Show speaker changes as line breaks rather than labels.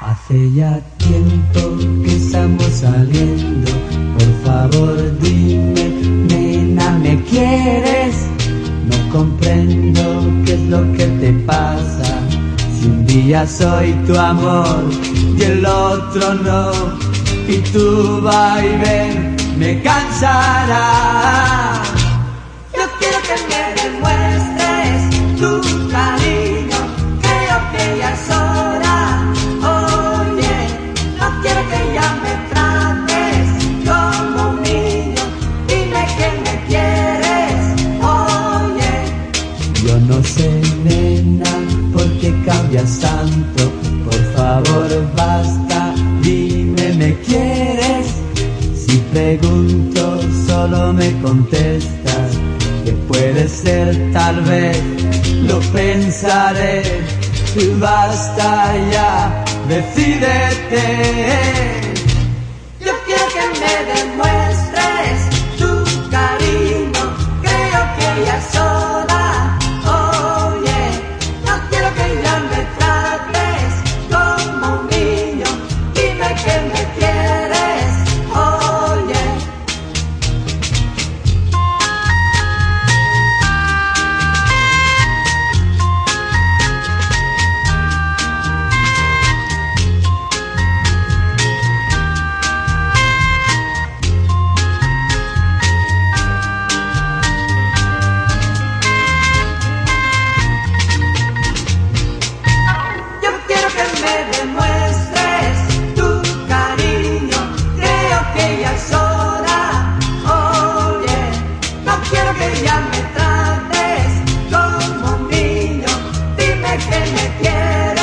Hace ya tiempo que estamos saliendo. Por favor, dime, nena, ¿me quieres? No comprendo qué es lo que te pasa. Si un día soy tu amor y el otro no, y tu vaivén me cansará.
No
sé, nena, por qué cambias tanto. Por favor, basta, dime, ¿me quieres? Si pregunto, solo me contestas que puede ser, tal vez, lo pensaré. Basta ya, decídete.
yo quiero que me demuestres Me demuestres tu cariño. Creo que ya es. Oye, no quiero que ya me trates como niño. Dime que me quieres.